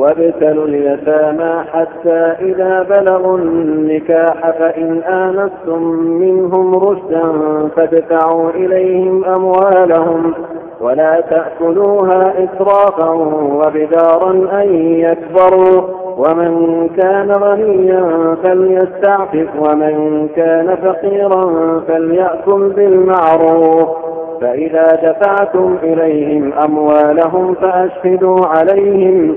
وابتلوا اليتامى حتى إذا بلغوا النكاح فإن آنستم منهم رشدا فادفعوا إليهم أموالهم ولا تأكلوها إسرافا وبدارا أن يكبروا ومن كان غنيا فليستعفف ومن كان فقيرا فليأكل بالمعروف فإذا دفعتم إليهم أموالهم فأشهدوا عليهم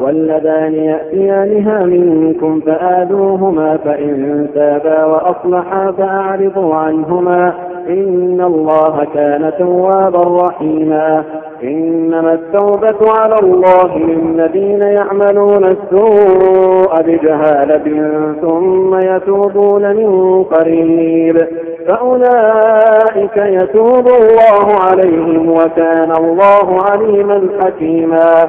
واللذان يأتيانها منكم فآذوهما فإن تابا وأصلحا فأعرضوا عنهما إن الله كان توابا رحيما. إنما التوبة على الله للذين يعملون السوء بجهالة ثم يتوبون من قريب. فأولئك يتوب الله عليهم وكان الله عليما حكيما.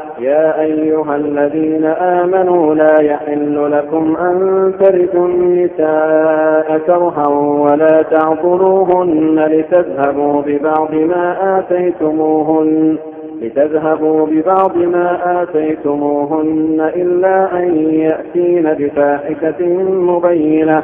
يا أيها الذين آمنوا لا يحل لكم أن ترثوا النساء كرها ولا تعطلوهن لتذهبوا ببعض ما آتيتموهن لتذهبوا ببعض ما آتيتموهن إلا أن يأتين بفاحشة مبينة.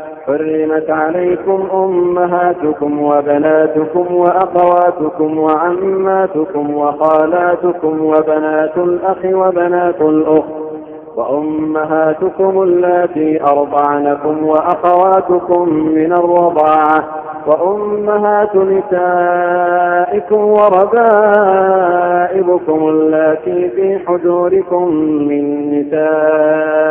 حرمت عليكم أمهاتكم وبناتكم وأخواتكم وعماتكم وخالاتكم وبنات الأخ وبنات الأخت وأمهاتكم اللاتي أرضعنكم وأخواتكم من الرضاعة وأمهات نسائكم وربائبكم اللاتي في حجوركم من نسائكم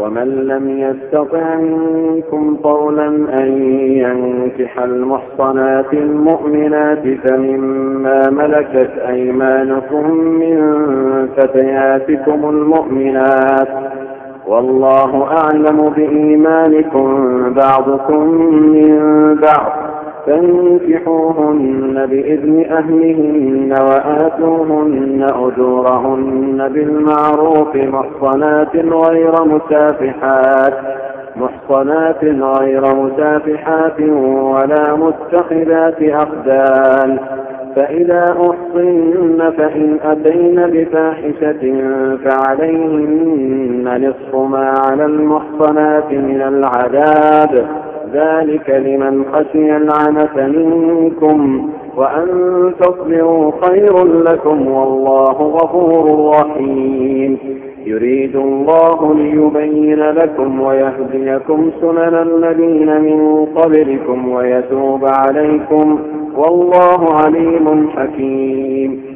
ومن لم يستطع منكم قولا أن ينكح المحصنات المؤمنات فمما ملكت أيمانكم من فتياتكم المؤمنات والله أعلم بإيمانكم بعضكم من بعض. فانكحوهن بإذن أهلهن وآتوهن أجورهن بالمعروف محصنات غير مسافحات محصنات غير مسافحات ولا متخذات أخدان. فإذا أحصن فإن أتين بفاحشة فعليهن نصف ما على المحصنات من العذاب. ذلك لمن خشي العنة منكم وأن تصبروا خير لكم والله غفور رحيم. يريد الله ليبين لكم ويهديكم سنن الذين من قبلكم ويتوب عليكم والله عليم حكيم.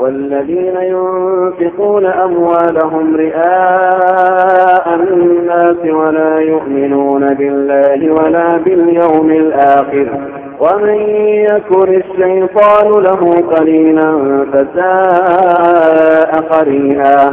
والذين ينفقون أموالهم رئاء الناس ولا يؤمنون بالله ولا باليوم الآخر. ومن يكن الشيطان له قليلا فساء قرينا.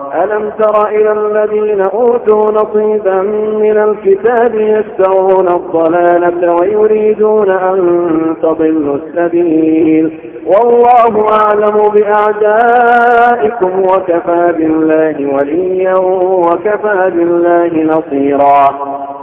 ألم تر إلى الذين أوتوا نصيبا من الكتاب يشترون الضلالة ويريدون أن تضلوا السبيل والله أعلم بأعدائكم وكفى بالله وليا وكفى بالله نصيرا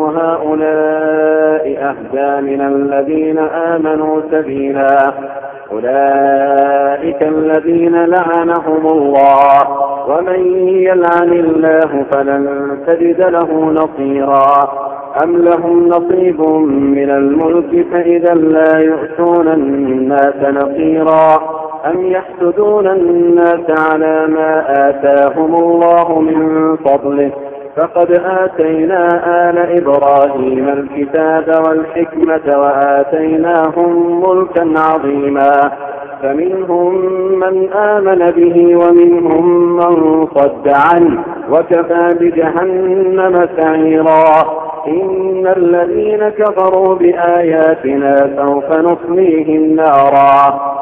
هؤلاء أهدى من الذين آمنوا سبيلا. أولئك الذين لعنهم الله. ومن يلعن الله فلن تجد له نصيرا. أم لهم نصيب من الملك فإذا لا يؤتون الناس نصيرا. أم يحسدون الناس على ما آتاهم الله من فضله. فقد آتينا آل إبراهيم الكتاب والحكمة وآتيناهم ملكا عظيما. فمنهم من آمن به ومنهم من صد عنه وكفى بجهنم سعيرا. إن الذين كفروا بآياتنا سوف نصليهم نارا.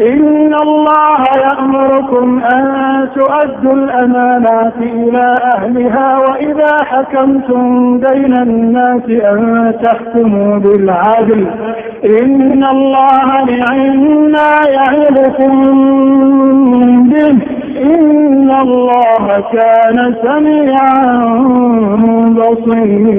إن الله يأمركم أن تؤدوا الأمانات إلى أهلها وإذا حكمتم بين الناس أن تحكموا بالعدل. إن الله نعما يعظكم به. إن الله كان سميعا بصيرا.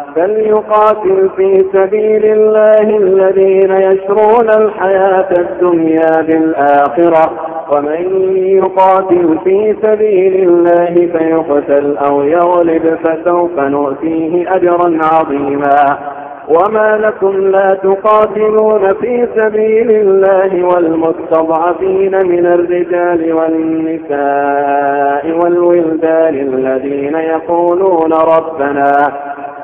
فليقاتل في سبيل الله الذين يشرون الحياة الدنيا بالآخرة. ومن يقاتل في سبيل الله فيقتل أو يغلب فسوف نؤتيه أجرا عظيما. وما لكم لا تقاتلون في سبيل الله والمستضعفين من الرجال والنساء والولدان الذين يقولون ربنا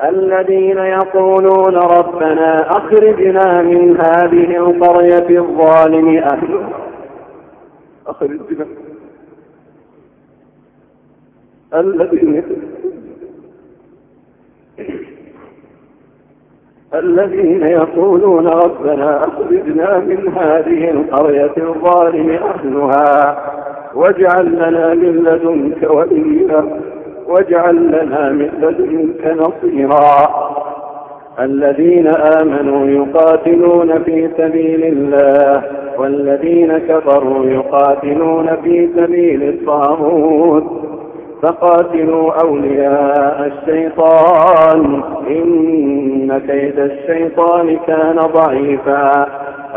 الذين يقولون ربنا أخرجنا من هذه القرية الظالم أهلها أخرجنا. الذين الذين يقولون ربنا أخرجنا من هذه القرية الظالم أهلها واجعل لنا من لدنك وليا. واجعل لنا من لدنك نصيرا. الذين آمنوا يقاتلون في سبيل الله والذين كفروا يقاتلون في سبيل الطاغوت. فقاتلوا أولياء الشيطان إن كيد الشيطان كان ضعيفا.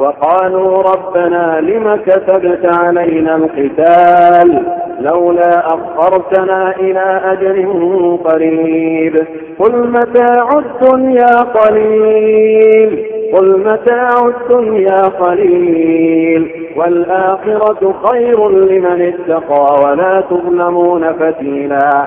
وقالوا ربنا لم كتبت علينا القتال لولا أخرتنا إلى أجل قريب قل متاع الدنيا قليل قل متاع الدنيا قليل والآخرة خير لمن اتقى ولا تظلمون فتيلا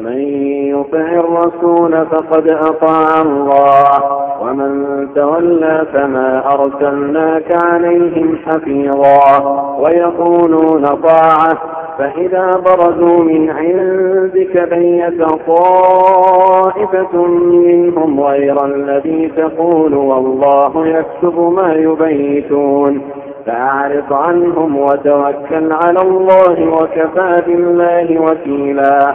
من يطع الرسول فقد أطاع الله ومن تولى فما أرسلناك عليهم حفيظا ويقولون طاعة فإذا برزوا من عندك بيت طائفة منهم غير الذي تقول والله يكتب ما يبيتون فأعرض عنهم وتوكل على الله وكفى بالله وكيلا.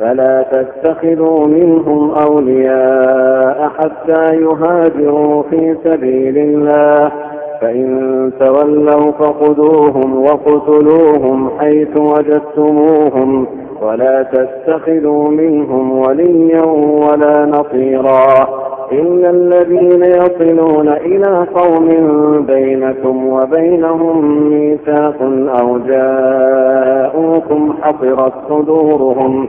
فلا تتخذوا منهم أولياء حتى يهاجروا في سبيل الله. فإن تولوا فخذوهم وقتلوهم حيث وجدتموهم ولا تتخذوا منهم وليا ولا نصيرا. إلا الذين يصلون إلى قوم بينكم وبينهم ميثاق أو جاءوكم حصرت صدورهم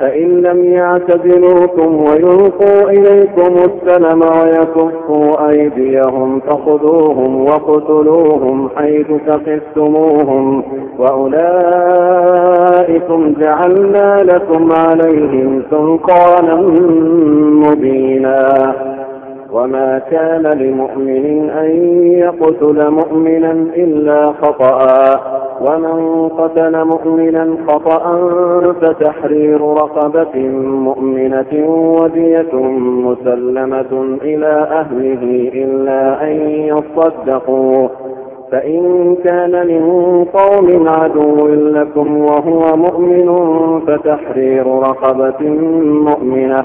فإن لم يعتزلوكم ويلقوا إليكم السلم ويكفوا أيديهم فخذوهم وقتلوهم حيث ثقفتموهم وأولئكم جعلنا لكم عليهم سلطانا مبينا وما كان لمؤمن أن يقتل مؤمنا إلا خطأ ومن قتل مؤمنا خطأ فتحرير رقبة مؤمنة ودية مسلمة إلى أهله إلا أن يصدقوا فإن كان من قوم عدو لكم وهو مؤمن فتحرير رقبة مؤمنة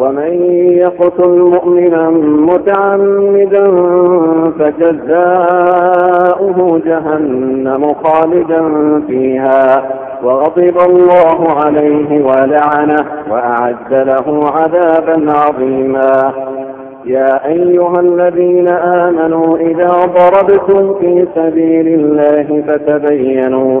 ومن يقتل مؤمنا متعمدا فجزاؤه جهنم خالدا فيها وغضب الله عليه ولعنه وأعد له عذابا عظيما. يا أيها الذين آمنوا إذا ضربتم في سبيل الله فتبينوا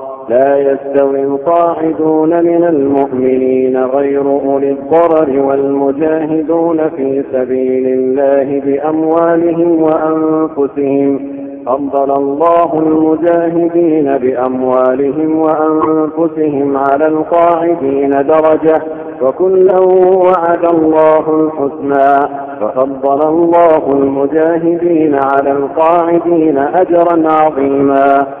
لا يستوي القاعدون من المؤمنين غير أولي الضرر والمجاهدون في سبيل الله بأموالهم وأنفسهم. فضل الله المجاهدين بأموالهم وأنفسهم على القاعدين درجة وكلا وعد الله الحسنى. ففضل الله المجاهدين على القاعدين أجرا عظيما.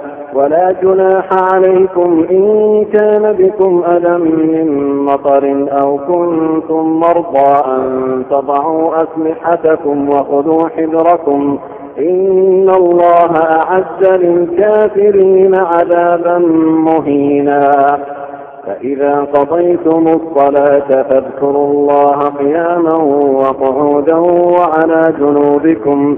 ولا جناح عليكم إن كان بكم أذى من مطر أو كنتم مرضى أن تضعوا أسلحتكم وخذوا حذركم. إن الله أعد للكافرين عذابا مهينا. فإذا قضيتم الصلاة فاذكروا الله قياما وقعودا وعلى جنوبكم.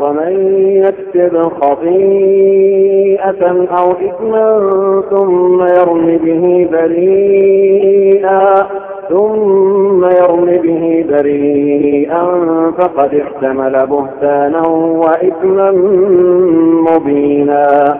ومن يكسب خطيئة أو إثما ثم يرم به بريئا ثم يرم به بريئا فقد احتمل بهتانا وإثما مبينا.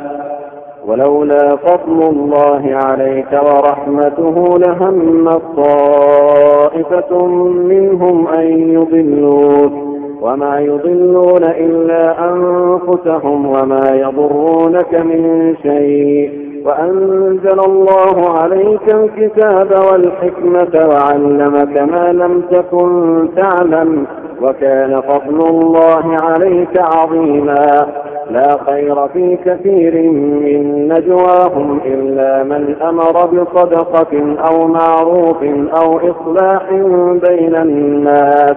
ولولا فضل الله عليك ورحمته لهم طائفة منهم أن يضلوك. وما يضلون إلا أنفسهم وما يضرونك من شيء وأنزل الله عليك الكتاب والحكمة وعلمك ما لم تكن تعلم وكان فضل الله عليك عظيما لا خير في كثير من نجواهم إلا من أمر بصدقة أو معروف أو إصلاح بين الناس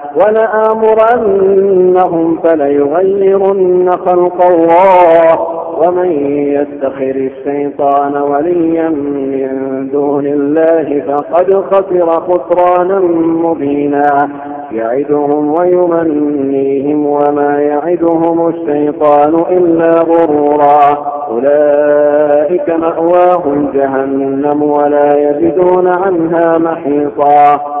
ولآمرنهم فليغيرن خلق الله ومن يتخذ الشيطان وليا من دون الله فقد خسر خسرانا مبينا. يعدهم ويمنيهم وما يعدهم الشيطان إلا غرورا. أولئك مأواهم جهنم ولا يجدون عنها محيطا.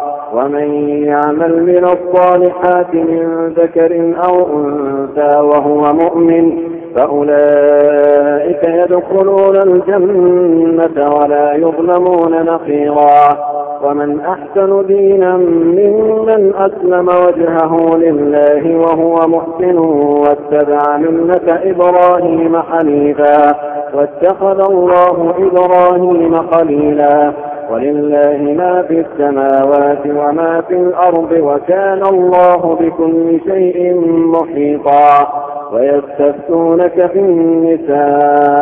ومن يعمل من الصالحات من ذكر أو أنثى وهو مؤمن فأولئك يدخلون الجنة ولا يظلمون نقيرا. ومن أحسن دينا ممن أسلم وجهه لله وهو محسن واتبع ملة إبراهيم حنيفا. واتخذ الله إبراهيم خليلا. ولله ما في السماوات وما في الأرض وكان الله بكل شيء محيطا ويستفتونك في النساء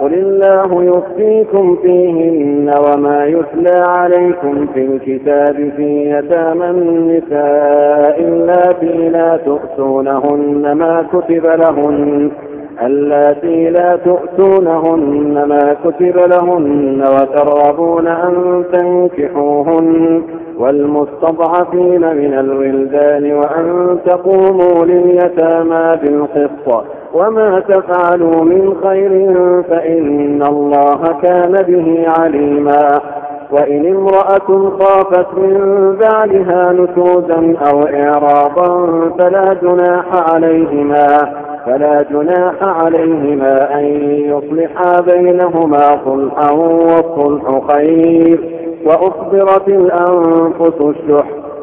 قل الله يفتيكم فيهن وما يتلى عليكم في الكتاب في يتامى النساء اللاتي لا تؤتونهن ما كتب لهن اللاتي لا تؤتونهن ما كتب لهن وترغبون أن تنكحوهن والمستضعفين من الولدان وأن تقوموا لليتامى بالقسط وما تفعلوا من خير فإن الله كان به عليما وإن امرأة خافت من بعدها نشوزا أو إعراضا فلا جناح عليهما فلا جناح عليهما أن يصلحا بينهما صلحا والصلح خير وأخبرت الأنفس الشح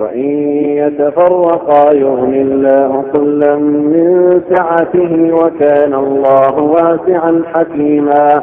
وإن يتفرقا يغن الله كلا من سعته وكان الله واسعا حكيما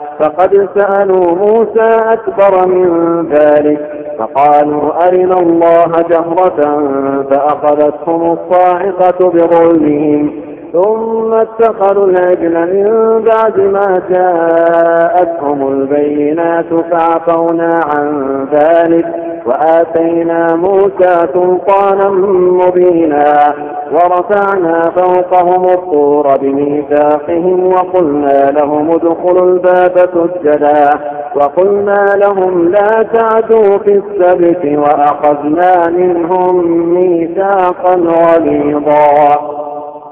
فقد سألوا موسى أكبر من ذلك فقالوا أرنا الله جهرة فأخذتهم الصاعقة بظلمهم. ثم اتخذوا العجل من بعد ما جاءتهم البينات فعفونا عن ذلك وآتينا موسى سلطانا مبينا ورفعنا فوقهم الطور بميثاقهم وقلنا لهم ادخلوا الباب سجدا وقلنا لهم لا تعدوا في السبت وأخذنا منهم ميثاقا غليظا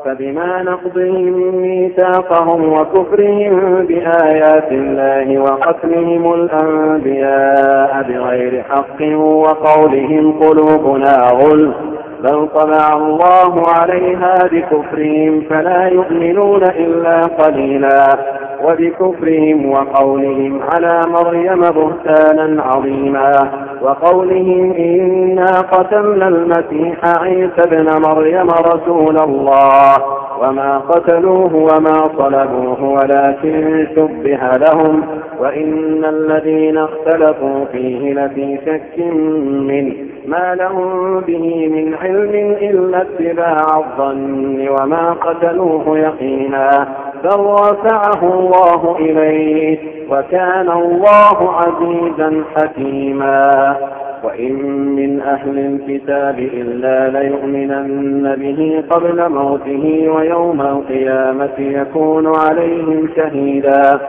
فبما نقضهم ميثاقهم وكفرهم بآيات الله وقتلهم الأنبياء بغير حق وقولهم قلوبنا غل بل طبع الله عليها بكفرهم فلا يؤمنون إلا قليلا وبكفرهم وقولهم على مريم بهتانا عظيما وقولهم إنا قتلنا المسيح عيسى ابن مريم رسول الله وما قتلوه وما صلبوه ولكن شبه لهم وإن الذين اختلفوا فيه لفي شك منه ما لهم به من علم إلا اتباع الظن وما قتلوه يقينا بل رفعه الله إليه وكان الله عزيزا حكيما. وإن من أهل الكتاب إلا ليؤمنن به قبل موته ويوم القيامة يكون عليهم شهيدا.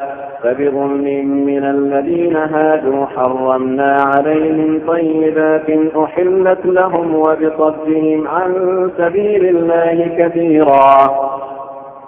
فبظلم من الذين هادوا حرمنا عليهم طيبات أحلت لهم وبصدهم عن سبيل الله كثيرا.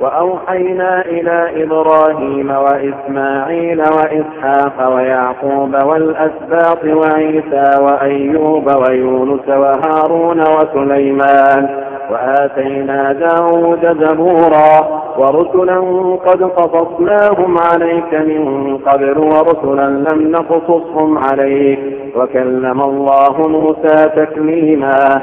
وأوحينا إلى إبراهيم وإسماعيل وإسحاق ويعقوب والأسباط وعيسى وأيوب ويونس وهارون وسليمان وآتينا داود زبورا ورسلا قد قصصناهم عليك من قبل ورسلا لم نقصصهم عليك وكلم الله موسى تكليما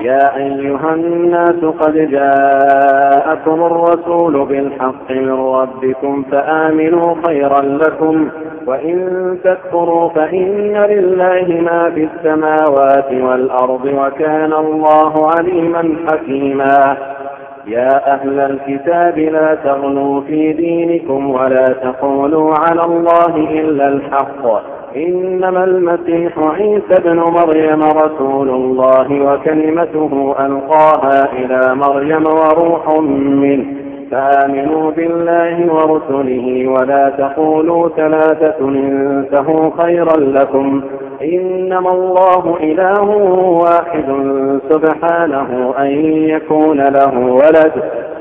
يا أيها الناس قد جاءكم الرسول بالحق من ربكم فآمنوا خيرا لكم وإن تكفروا فإن لله ما في السماوات والأرض وكان الله عليما حكيما. يا أهل الكتاب لا تغلوا في دينكم ولا تقولوا على الله إلا الحق. إنما المسيح عيسى ابن مريم رسول الله وكلمته ألقاها إلى مريم وروح منه. فآمنوا بالله ورسله ولا تقولوا ثلاثة انتهوا خيرا لكم. إنما الله إله واحد سبحانه أن يكون له ولد.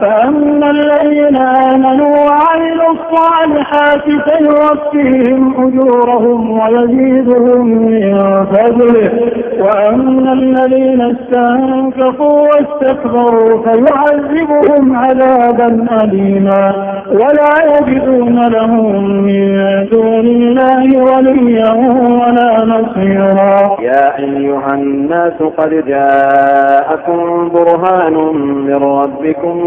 فأما الذين آمنوا وعملوا الصالحات فيوفيهم أجورهم ويزيدهم من فضله. وأما الذين استنكفوا واستكبروا فيعذبهم عذابا أليما. ولا يجدون لهم من دون الله وليا ولا نصيرا. يا أيها الناس قد جاءكم برهان من ربكم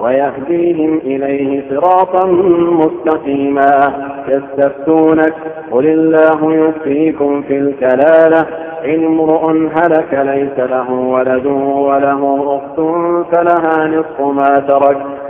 ويهديهم إليه صراطا مستقيما. يستفتونك قل الله يفتيكم في الكلالة. إن امرؤ هلك ليس له ولد وله أخت فلها نصف ما ترك.